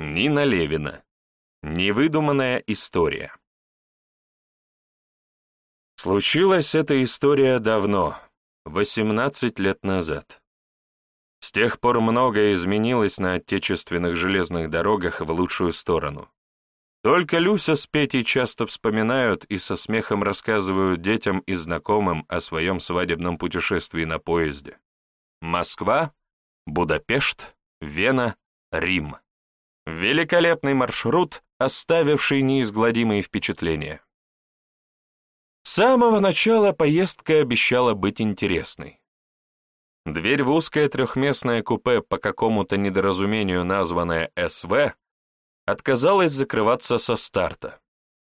Нина Левина. Невыдуманная история. Случилась эта история давно, 18 лет назад. С тех пор многое изменилось на отечественных железных дорогах в лучшую сторону. Только Люся с Петей часто вспоминают и со смехом рассказывают детям и знакомым о своем свадебном путешествии на поезде. Москва, Будапешт, Вена, Рим. Великолепный маршрут, оставивший неизгладимые впечатления. С самого начала поездка обещала быть интересной. Дверь в узкое трехместное купе, по какому-то недоразумению названное СВ, отказалась закрываться со старта.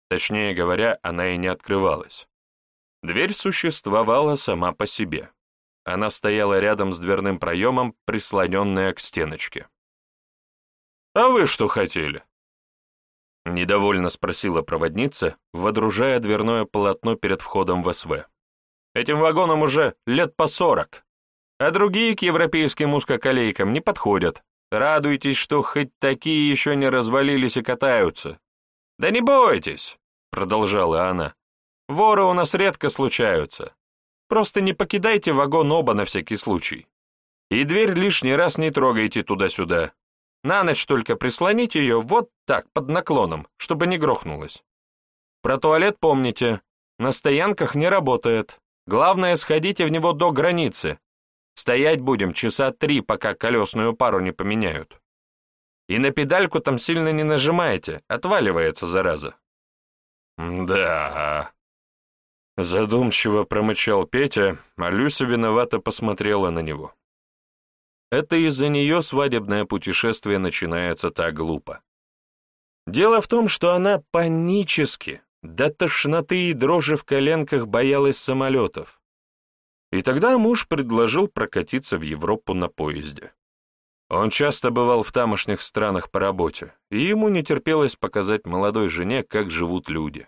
Точнее говоря, она и не открывалась. Дверь существовала сама по себе. Она стояла рядом с дверным проемом, прислоненная к стеночке. «А вы что хотели?» Недовольно спросила проводница, водружая дверное полотно перед входом в СВ. «Этим вагонам уже лет по сорок, а другие к европейским узкоколейкам не подходят. Радуйтесь, что хоть такие еще не развалились и катаются». «Да не бойтесь», — продолжала она. «Воры у нас редко случаются. Просто не покидайте вагон оба на всякий случай. И дверь лишний раз не трогайте туда-сюда. На ночь только прислоните ее вот так, под наклоном, чтобы не грохнулась. Про туалет помните, на стоянках не работает. Главное, сходите в него до границы. Стоять будем часа три, пока колесную пару не поменяют. И на педальку там сильно не нажимаете, отваливается зараза. Да. Задумчиво промычал Петя, а Люся виновато посмотрела на него. Это из-за нее свадебное путешествие начинается так глупо. Дело в том, что она панически, до тошноты и дрожи в коленках боялась самолетов. И тогда муж предложил прокатиться в Европу на поезде. Он часто бывал в тамошних странах по работе, и ему не терпелось показать молодой жене, как живут люди.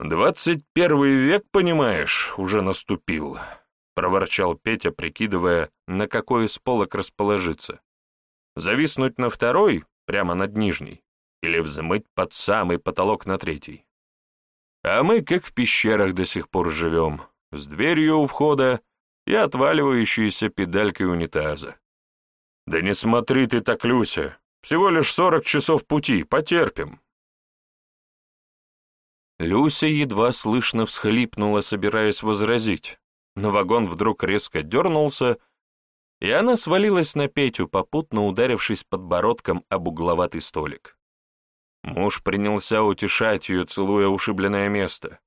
«Двадцать первый век, понимаешь, уже наступил», — проворчал Петя, прикидывая, на какой из полок расположиться. Зависнуть на второй, прямо над нижней, или взмыть под самый потолок на третий. А мы как в пещерах до сих пор живем, с дверью у входа и отваливающейся педалькой унитаза. Да не смотри ты так, Люся, всего лишь сорок часов пути, потерпим. Люся едва слышно всхлипнула, собираясь возразить, но вагон вдруг резко дернулся, и она свалилась на Петю, попутно ударившись подбородком об угловатый столик. Муж принялся утешать ее, целуя ушибленное место.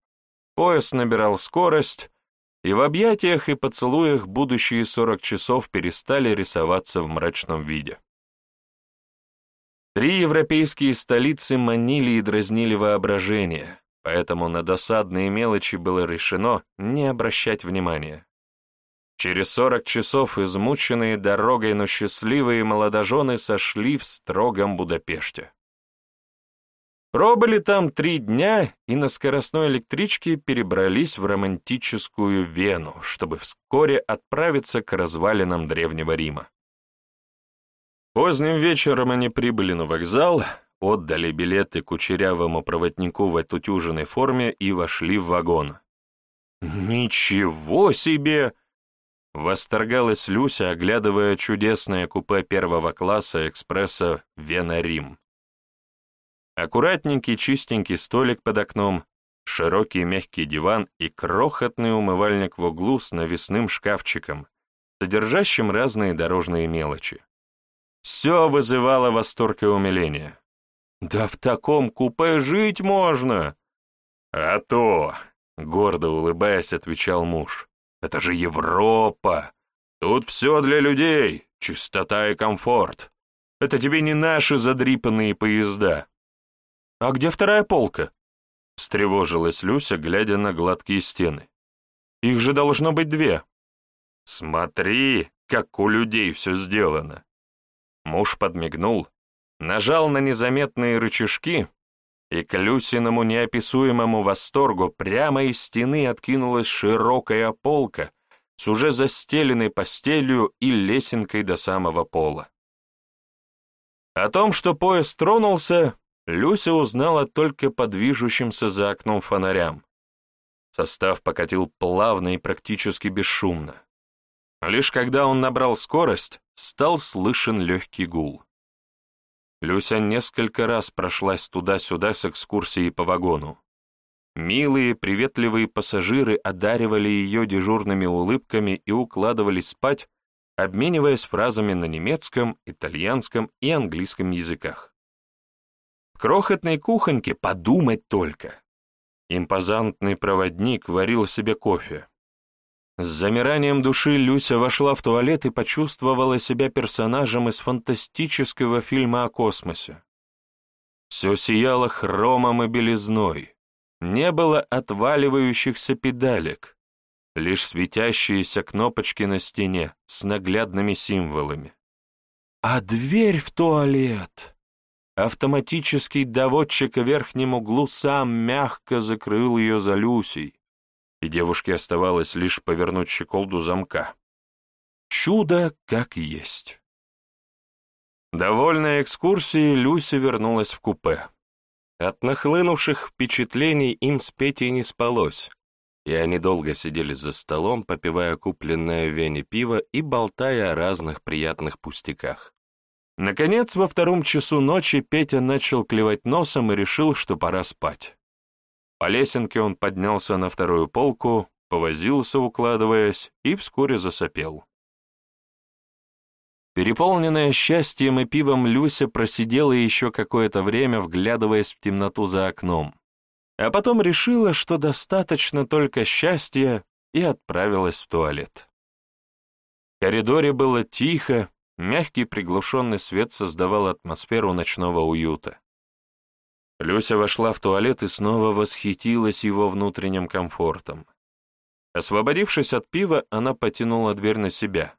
Поезд набирал скорость, и в объятиях и поцелуях будущие сорок часов перестали рисоваться в мрачном виде. Три европейские столицы манили и дразнили воображение, поэтому на досадные мелочи было решено не обращать внимания. Через сорок часов измученные дорогой, но счастливые молодожены сошли в строгом Будапеште. Пробыли там три дня и на скоростной электричке перебрались в романтическую Вену, чтобы вскоре отправиться к развалинам Древнего Рима. Поздним вечером они прибыли на вокзал, отдали билеты кучерявому проводнику в отутюженной форме и вошли в вагон. «Ничего себе!» — восторгалась Люся, оглядывая чудесное купе первого класса экспресса «Вена-Рим». Аккуратненький чистенький столик под окном, широкий мягкий диван и крохотный умывальник в углу с навесным шкафчиком, содержащим разные дорожные мелочи. Все вызывало восторг и умиление. «Да в таком купе жить можно!» «А то!» — гордо улыбаясь, отвечал муж. «Это же Европа! Тут все для людей, чистота и комфорт. Это тебе не наши задрипанные поезда». «А где вторая полка?» — встревожилась Люся, глядя на гладкие стены. «Их же должно быть две». «Смотри, как у людей все сделано!» Муж подмигнул, нажал на незаметные рычажки, и к Люсиному неописуемому восторгу прямо из стены откинулась широкая полка с уже застеленной постелью и лесенкой до самого пола. О том, что поезд тронулся, Люся узнала только по движущимся за окном фонарям. Состав покатил плавно и практически бесшумно. Лишь когда он набрал скорость, стал слышен легкий гул. Люся несколько раз прошлась туда-сюда с экскурсией по вагону. Милые, приветливые пассажиры одаривали ее дежурными улыбками и укладывались спать, обмениваясь фразами на немецком, итальянском и английском языках. В крохотной кухоньке подумать только. Импозантный проводник варил себе кофе. С замиранием души Люся вошла в туалет и почувствовала себя персонажем из фантастического фильма о космосе. Все сияло хромом и белизной. Не было отваливающихся педалек, лишь светящиеся кнопочки на стене с наглядными символами. А дверь в туалет! Автоматический доводчик в верхнем углу сам мягко закрыл ее за Люсей, и девушке оставалось лишь повернуть щеколду замка. Чудо как есть. Довольная экскурсией, Люся вернулась в купе. От нахлынувших впечатлений им с Петей не спалось, и они долго сидели за столом, попивая купленное в Вене пиво и болтая о разных приятных пустяках. Наконец, во втором часу ночи Петя начал клевать носом и решил, что пора спать. По лесенке он поднялся на вторую полку, повозился, укладываясь, и вскоре засопел. Переполненная счастьем и пивом Люся просидела еще какое-то время, вглядываясь в темноту за окном, а потом решила, что достаточно только счастья, и отправилась в туалет. В коридоре было тихо, мягкий приглушенный свет создавал атмосферу ночного уюта. Люся вошла в туалет и снова восхитилась его внутренним комфортом. Освободившись от пива, она потянула дверь на себя,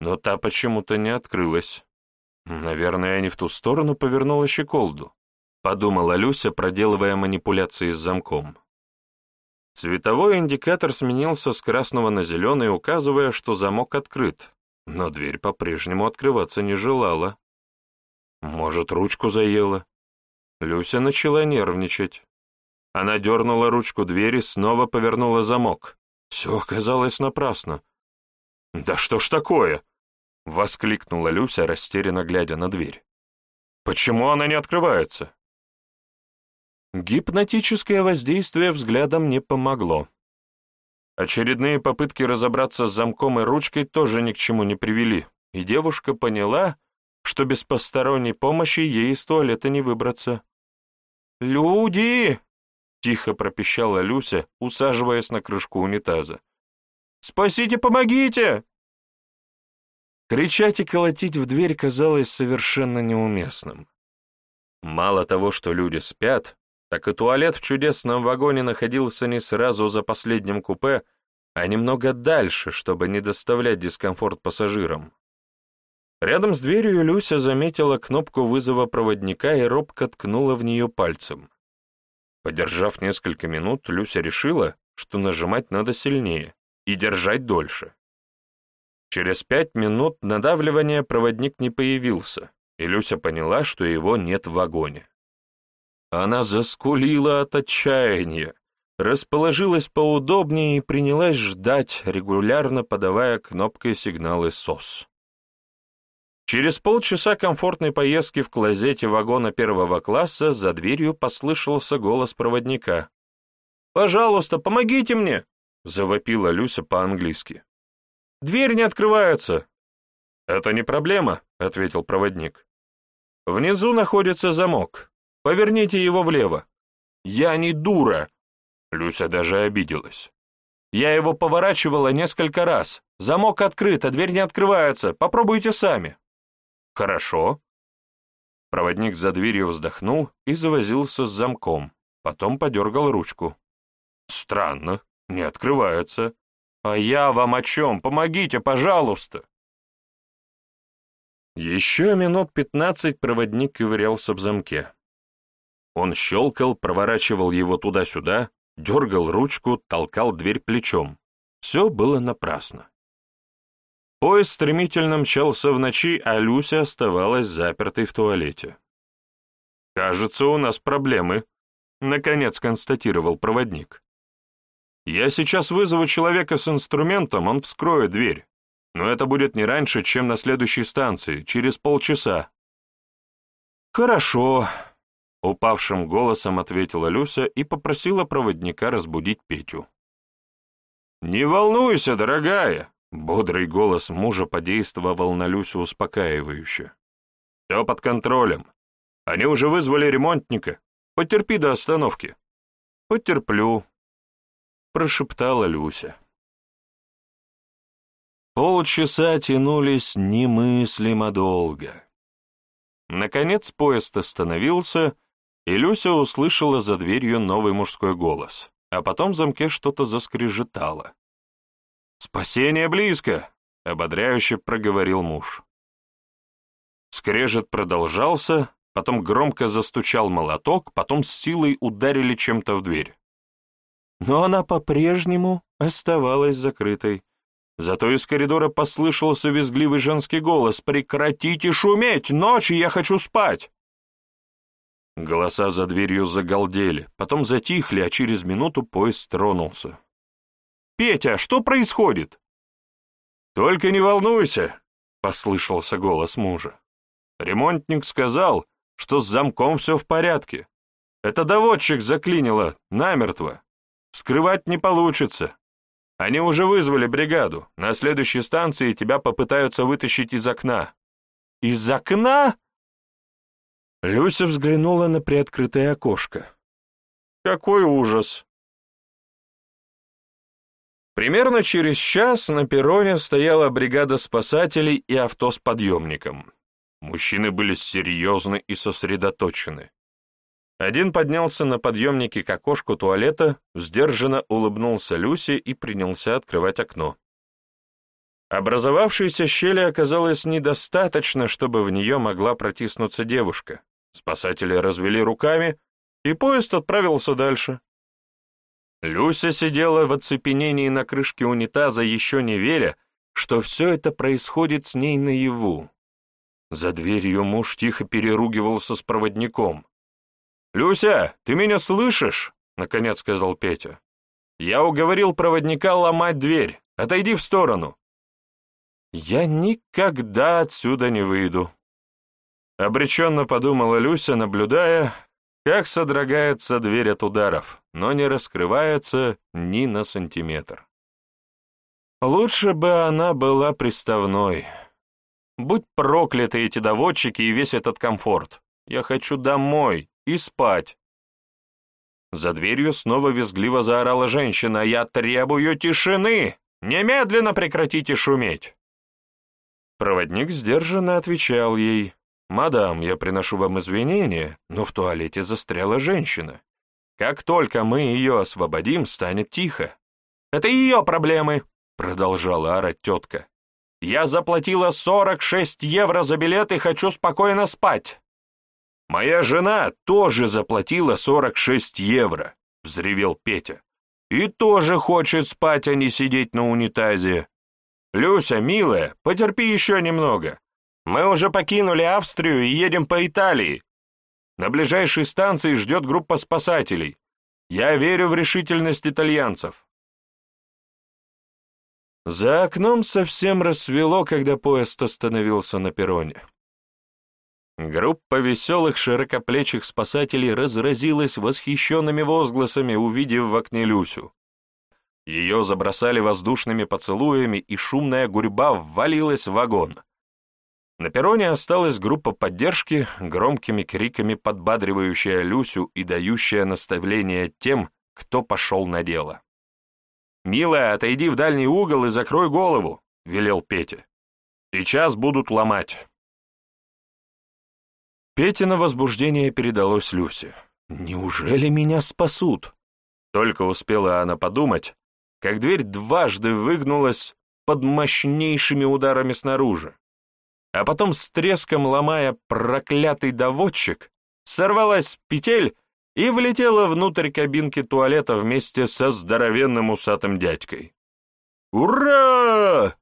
но та почему-то не открылась. Наверное, я не в ту сторону повернула щеколду, подумала Люся, проделывая манипуляции с замком. Цветовой индикатор сменился с красного на зеленый, указывая, что замок открыт, но дверь по-прежнему открываться не желала. Может, ручку заела? Люся начала нервничать. Она дернула ручку двери, снова повернула замок. Все оказалось напрасно. «Да что ж такое?» — воскликнула Люся, растерянно глядя на дверь. «Почему она не открывается?» Гипнотическое воздействие взглядом не помогло. Очередные попытки разобраться с замком и ручкой тоже ни к чему не привели, и девушка поняла, что без посторонней помощи ей из туалета не выбраться. «Люди!» — тихо пропищала Люся, усаживаясь на крышку унитаза. «Спасите, помогите!» Кричать и колотить в дверь казалось совершенно неуместным. Мало того, что люди спят, так и туалет в чудесном вагоне находился не сразу за последним купе, а немного дальше, чтобы не доставлять дискомфорт пассажирам. Рядом с дверью Люся заметила кнопку вызова проводника и робко ткнула в нее пальцем. Подержав несколько минут, Люся решила, что нажимать надо сильнее и держать дольше. Через пять минут надавливания проводник не появился, и Люся поняла, что его нет в вагоне. Она заскулила от отчаяния, расположилась поудобнее и принялась ждать, регулярно подавая кнопкой сигналы СОС. Через полчаса комфортной поездки в клозете вагона первого класса за дверью послышался голос проводника. «Пожалуйста, помогите мне!» — завопила Люся по-английски. «Дверь не открывается!» «Это не проблема», — ответил проводник. «Внизу находится замок. Поверните его влево». «Я не дура!» Люся даже обиделась. «Я его поворачивала несколько раз. Замок открыт, а дверь не открывается. Попробуйте сами». «Хорошо». Проводник за дверью вздохнул и завозился с замком, потом подергал ручку. «Странно, не открывается. А я вам о чем? Помогите, пожалуйста!» Еще минут пятнадцать проводник ковырялся в замке. Он щелкал, проворачивал его туда-сюда, дергал ручку, толкал дверь плечом. Все было напрасно. Поезд стремительно мчался в ночи, а Люся оставалась запертой в туалете. «Кажется, у нас проблемы», — наконец констатировал проводник. «Я сейчас вызову человека с инструментом, он вскроет дверь, но это будет не раньше, чем на следующей станции, через полчаса». «Хорошо», — упавшим голосом ответила Люся и попросила проводника разбудить Петю. «Не волнуйся, дорогая», Бодрый голос мужа подействовал на Люсю успокаивающе. «Все под контролем. Они уже вызвали ремонтника. Потерпи до остановки». «Потерплю», — прошептала Люся. Полчаса тянулись немыслимо долго. Наконец поезд остановился, и Люся услышала за дверью новый мужской голос, а потом в замке что-то заскрежетало. «Спасение близко!» — ободряюще проговорил муж. Скрежет продолжался, потом громко застучал молоток, потом с силой ударили чем-то в дверь. Но она по-прежнему оставалась закрытой. Зато из коридора послышался визгливый женский голос «Прекратите шуметь! Ночью я хочу спать!» Голоса за дверью загалдели, потом затихли, а через минуту поезд тронулся. «Петя, что происходит?» «Только не волнуйся», — послышался голос мужа. Ремонтник сказал, что с замком все в порядке. Это доводчик заклинило, намертво. Скрывать не получится. Они уже вызвали бригаду. На следующей станции тебя попытаются вытащить из окна». «Из окна?» Люся взглянула на приоткрытое окошко. «Какой ужас!» Примерно через час на перроне стояла бригада спасателей и авто с подъемником. Мужчины были серьезны и сосредоточены. Один поднялся на подъемнике к окошку туалета, сдержанно улыбнулся Люсе и принялся открывать окно. Образовавшейся щели оказалось недостаточно, чтобы в нее могла протиснуться девушка. Спасатели развели руками, и поезд отправился дальше. Люся сидела в оцепенении на крышке унитаза, еще не веря, что все это происходит с ней наяву. За дверью муж тихо переругивался с проводником. «Люся, ты меня слышишь?» — наконец сказал Петя. «Я уговорил проводника ломать дверь. Отойди в сторону». «Я никогда отсюда не выйду», — обреченно подумала Люся, наблюдая, как содрогается дверь от ударов, но не раскрывается ни на сантиметр. Лучше бы она была приставной. Будь прокляты эти доводчики и весь этот комфорт. Я хочу домой и спать. За дверью снова визгливо заорала женщина. «Я требую тишины! Немедленно прекратите шуметь!» Проводник сдержанно отвечал ей. «Мадам, я приношу вам извинения, но в туалете застряла женщина. Как только мы ее освободим, станет тихо». «Это ее проблемы», — продолжала орать тетка. «Я заплатила 46 евро за билет и хочу спокойно спать». «Моя жена тоже заплатила 46 евро», — взревел Петя. «И тоже хочет спать, а не сидеть на унитазе. Люся, милая, потерпи еще немного. Мы уже покинули Австрию и едем по Италии. На ближайшей станции ждет группа спасателей. Я верю в решительность итальянцев. За окном совсем рассвело, когда поезд остановился на перроне. Группа веселых широкоплечих спасателей разразилась восхищенными возгласами, увидев в окне Люсю. Ее забросали воздушными поцелуями, и шумная гурьба ввалилась в вагон. На перроне осталась группа поддержки, громкими криками подбадривающая Люсю и дающая наставление тем, кто пошел на дело. «Милая, отойди в дальний угол и закрой голову», — велел Петя. «Сейчас будут ломать». Петина возбуждение передалось Люсе. «Неужели меня спасут?» Только успела она подумать, как дверь дважды выгнулась под мощнейшими ударами снаружи а потом с треском ломая проклятый доводчик, сорвалась петель и влетела внутрь кабинки туалета вместе со здоровенным усатым дядькой. «Ура!»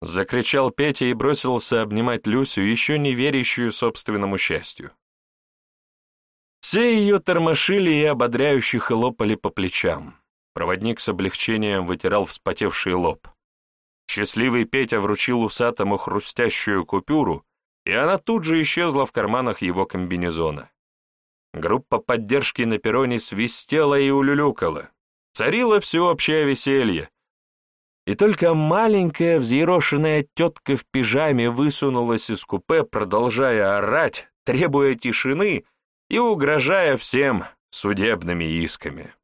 Закричал Петя и бросился обнимать Люсю, еще не верящую собственному счастью. Все ее тормошили и ободряюще хлопали по плечам. Проводник с облегчением вытирал вспотевший лоб. Счастливый Петя вручил усатому хрустящую купюру, и она тут же исчезла в карманах его комбинезона. Группа поддержки на перроне свистела и улюлюкала. Царило всеобщее веселье. И только маленькая взъерошенная тетка в пижаме высунулась из купе, продолжая орать, требуя тишины и угрожая всем судебными исками.